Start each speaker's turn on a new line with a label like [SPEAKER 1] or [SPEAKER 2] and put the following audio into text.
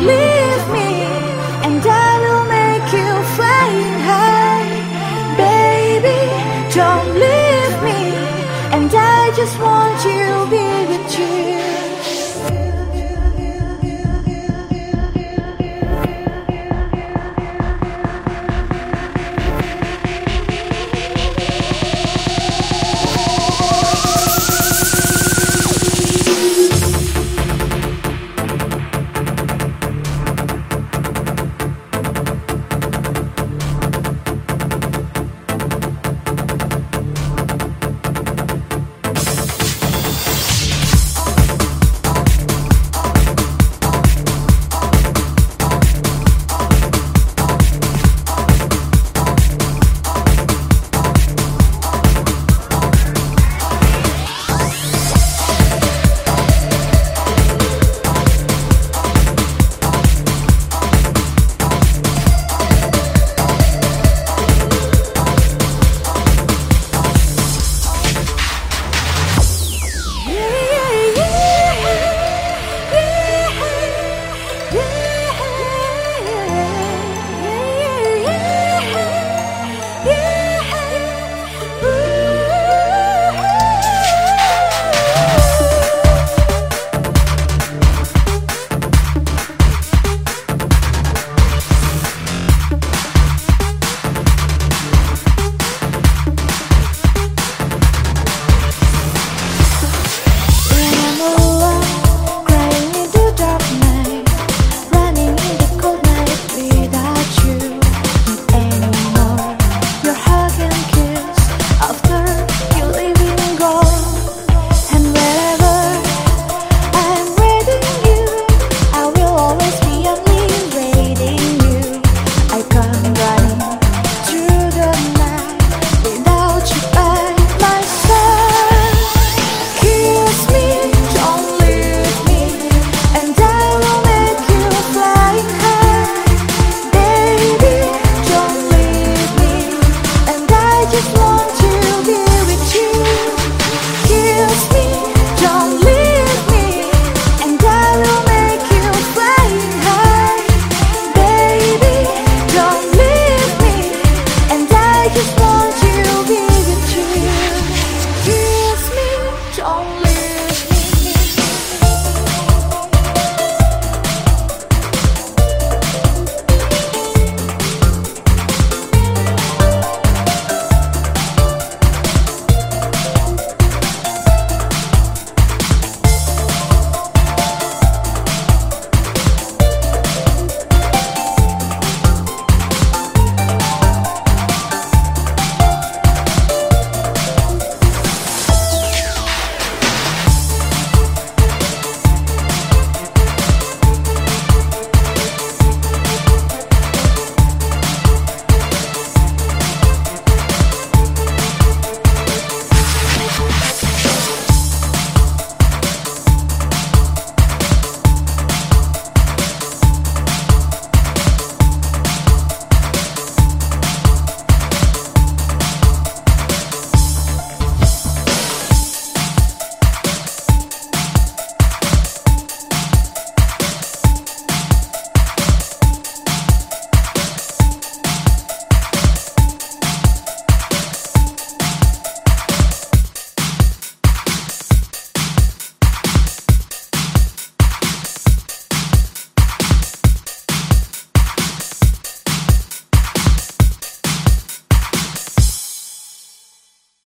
[SPEAKER 1] me.